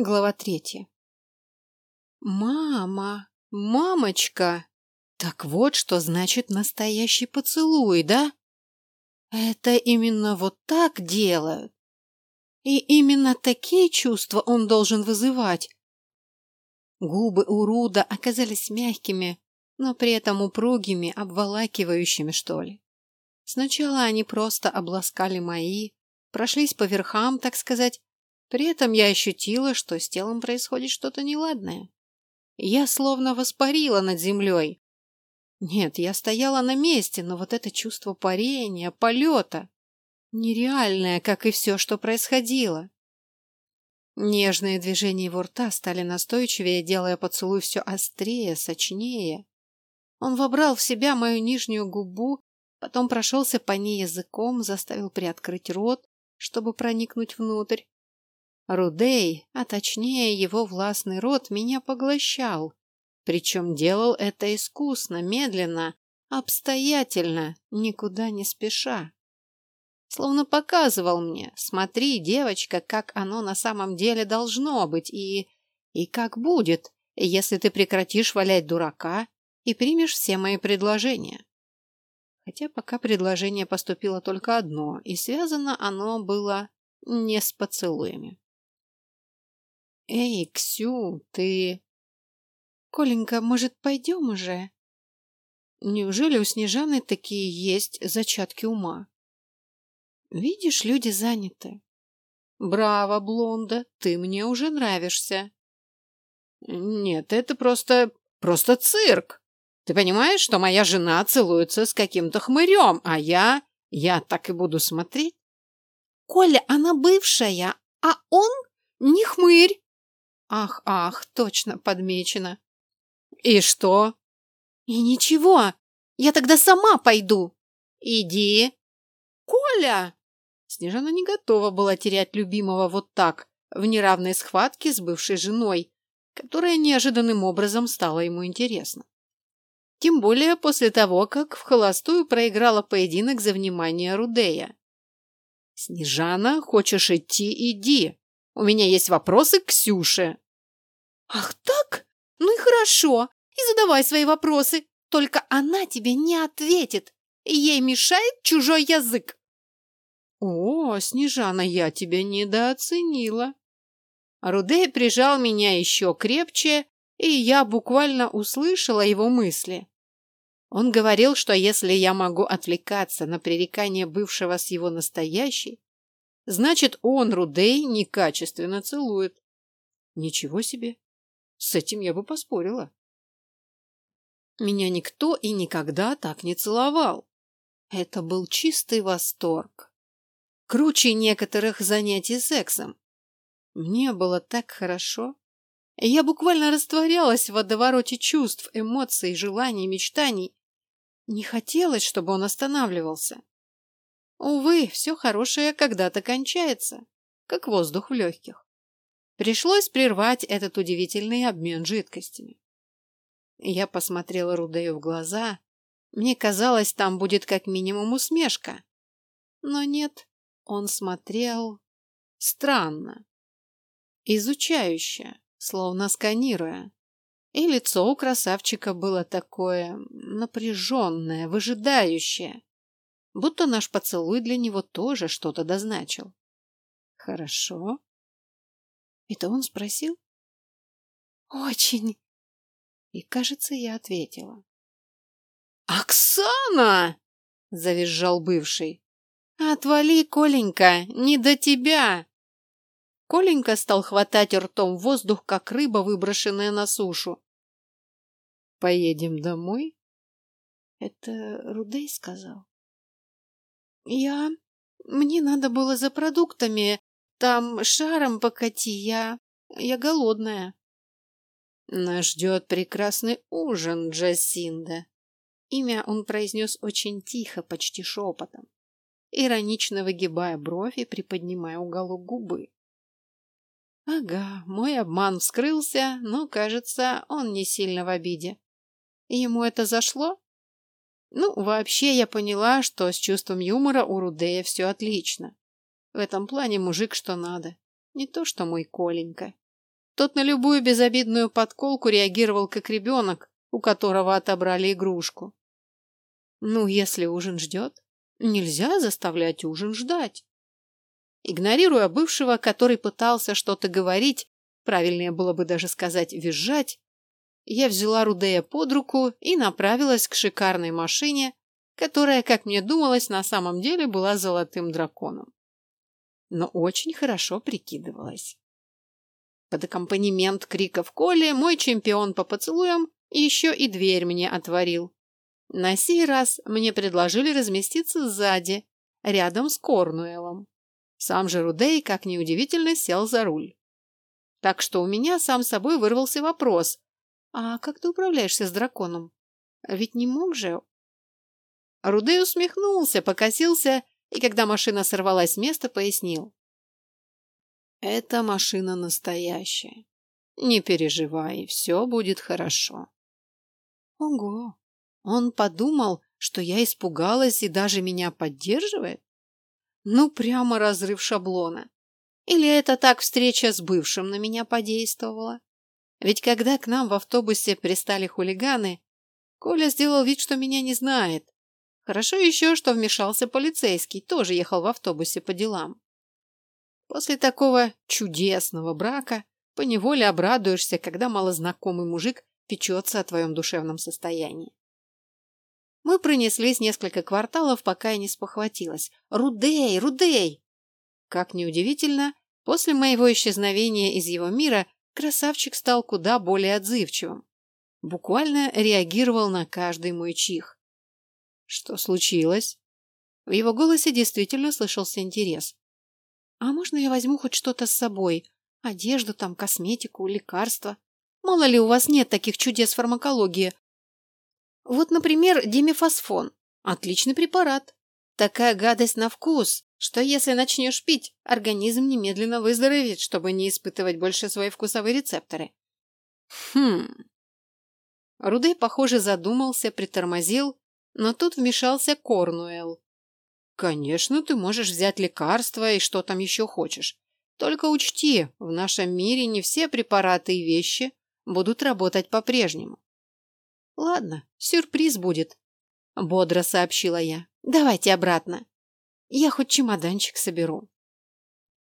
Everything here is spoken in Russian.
Глава третья. Мама, мамочка! Так вот, что значит настоящий поцелуй, да? Это именно вот так делают. И именно такие чувства он должен вызывать. Губы у Руда оказались мягкими, но при этом упругими, обволакивающими, что ли. Сначала они просто обласкали мои, прошлись по верхам, так сказать, при этом я ощутила, что с телом происходит что-то неладное. Я словно воспарила над землей. Нет, я стояла на месте, но вот это чувство парения, полета, нереальное, как и все, что происходило. Нежные движения его рта стали настойчивее, делая поцелуй все острее, сочнее. Он вобрал в себя мою нижнюю губу, потом прошелся по ней языком, заставил приоткрыть рот, чтобы проникнуть внутрь. Рудей, а точнее его властный род, меня поглощал. Причем делал это искусно, медленно, обстоятельно, никуда не спеша. Словно показывал мне, смотри, девочка, как оно на самом деле должно быть и... и как будет, если ты прекратишь валять дурака и примешь все мои предложения. Хотя пока предложение поступило только одно, и связано оно было не с поцелуями. «Эй, Ксю, ты...» «Коленька, может, пойдем уже?» Неужели у Снежаны такие есть зачатки ума? Видишь, люди заняты. Браво, Блонда, ты мне уже нравишься. Нет, это просто... просто цирк. Ты понимаешь, что моя жена целуется с каким-то хмырем, а я... я так и буду смотреть? Коля, она бывшая, а он не хмырь. Ах, ах, точно подмечено. И что? И ничего. Я тогда сама пойду. Иди. Коля! Снежана не готова была терять любимого вот так, в неравной схватке с бывшей женой, которая неожиданным образом стала ему интересна. Тем более после того, как в холостую проиграла поединок за внимание Рудея. «Снежана, хочешь идти – иди. У меня есть вопросы к Ксюше. Ах так? Ну и хорошо. И задавай свои вопросы. Только она тебе не ответит. Ей мешает чужой язык. О, Снежана, я тебя недооценила. Рудей прижал меня еще крепче, и я буквально услышала его мысли. Он говорил, что если я могу отвлекаться на пререкание бывшего с его настоящей, Значит, он, Рудей, некачественно целует. Ничего себе. С этим я бы поспорила. Меня никто и никогда так не целовал. Это был чистый восторг. Круче некоторых занятий сексом. Мне было так хорошо. Я буквально растворялась в водовороте чувств, эмоций, желаний, мечтаний. Не хотелось, чтобы он останавливался. Увы, все хорошее когда-то кончается, как воздух в легких. Пришлось прервать этот удивительный обмен жидкостями. Я посмотрела Рудею в глаза. Мне казалось, там будет как минимум усмешка. Но нет, он смотрел странно, изучающе, словно сканируя. И лицо у красавчика было такое напряженное, выжидающее будто наш поцелуй для него тоже что-то дозначил. Хорошо. Это он спросил? Очень. И, кажется, я ответила. «Оксана!» — завизжал бывший. «Отвали, Коленька, не до тебя!» Коленька стал хватать ртом воздух, как рыба, выброшенная на сушу. «Поедем домой?» Это Рудей сказал. Я... Мне надо было за продуктами. Там шаром покати, я... Я голодная. Нас ждет прекрасный ужин, Джасинда. Имя он произнес очень тихо, почти шепотом, иронично выгибая бровь и приподнимая уголок губы. Ага, мой обман вскрылся, но, кажется, он не сильно в обиде. Ему это зашло? Ну, вообще я поняла, что с чувством юмора у Рудея все отлично. В этом плане мужик что надо. Не то, что мой Коленька. Тот на любую безобидную подколку реагировал как ребенок, у которого отобрали игрушку. Ну, если ужин ждет, нельзя заставлять ужин ждать. Игнорируя бывшего, который пытался что-то говорить, правильнее было бы даже сказать «визжать», я взяла Рудея под руку и направилась к шикарной машине, которая, как мне думалось, на самом деле была золотым драконом. Но очень хорошо прикидывалась. Под аккомпанемент криков Коли мой чемпион по поцелуям еще и дверь мне отворил. На сей раз мне предложили разместиться сзади, рядом с Корнуэлом. Сам же Рудей, как неудивительно, сел за руль. Так что у меня сам собой вырвался вопрос. «А как ты управляешься с драконом? Ведь не мог же...» Рудей усмехнулся, покосился и, когда машина сорвалась с места, пояснил. Эта машина настоящая. Не переживай, все будет хорошо. Ого! Он подумал, что я испугалась и даже меня поддерживает? Ну, прямо разрыв шаблона. Или это так встреча с бывшим на меня подействовала? Ведь когда к нам в автобусе пристали хулиганы, Коля сделал вид, что меня не знает. Хорошо еще, что вмешался полицейский, тоже ехал в автобусе по делам. После такого чудесного брака поневоле обрадуешься, когда малознакомый мужик печется о твоем душевном состоянии. Мы пронеслись несколько кварталов, пока я не спохватилась. «Рудей! Рудей!» Как неудивительно, после моего исчезновения из его мира красавчик стал куда более отзывчивым. Буквально реагировал на каждый мой чих. Что случилось? В его голосе действительно слышался интерес. А можно я возьму хоть что-то с собой? Одежду там, косметику, лекарства? Мало ли у вас нет таких чудес фармакологии. Вот, например, димифосфон. Отличный препарат. Такая гадость на вкус, что если начнешь пить, организм немедленно выздоровеет, чтобы не испытывать больше свои вкусовые рецепторы. Хм. Рудей, похоже, задумался, притормозил, но тут вмешался Корнуэлл. Конечно, ты можешь взять лекарства и что там еще хочешь. Только учти, в нашем мире не все препараты и вещи будут работать по-прежнему. Ладно, сюрприз будет, бодро сообщила я. Давайте обратно. Я хоть чемоданчик соберу.